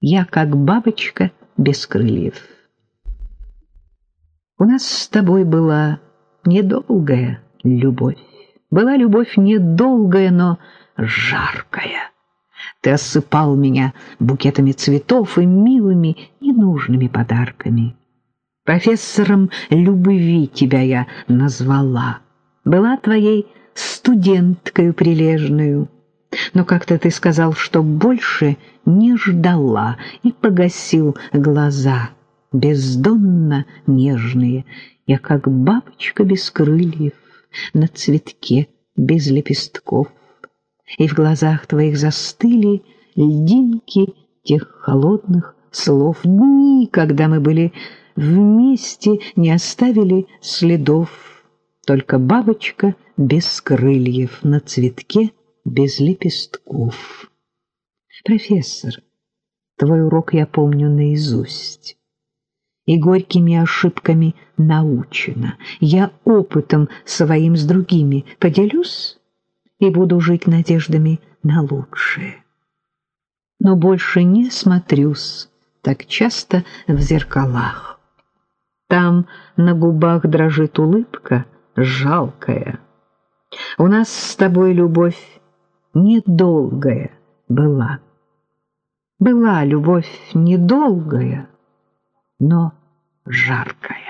Я как бабочка без крыльев. У нас с тобой была недолгая любовь. Была любовь недолгая, но жаркая. Ты осыпал меня букетами цветов и милыми, ненужными подарками. Профессором любви тебя я назвала. Была твоей студенткой прилежную. Но как-то ты сказал, что больше не ждала, и погасил глаза, бездонно нежные. Я как бабочка без крыльев на цветке без лепестков. И в глазах твоих застыли льдинки тех холодных слов. Дни, когда мы были вместе, не оставили следов. Только бабочка без крыльев на цветке без лепестков. Профессор, твой урок я помню наизусть. И горькими ошибками научена. Я опытом своим с другими поделюсь и буду жить надеждами на лучшее. Но больше не смотрюсь так часто в зеркалах. Там на губах дрожит улыбка жалкая. У нас с тобой любовь недолгая была. Была любовь недолгая, но жаркая.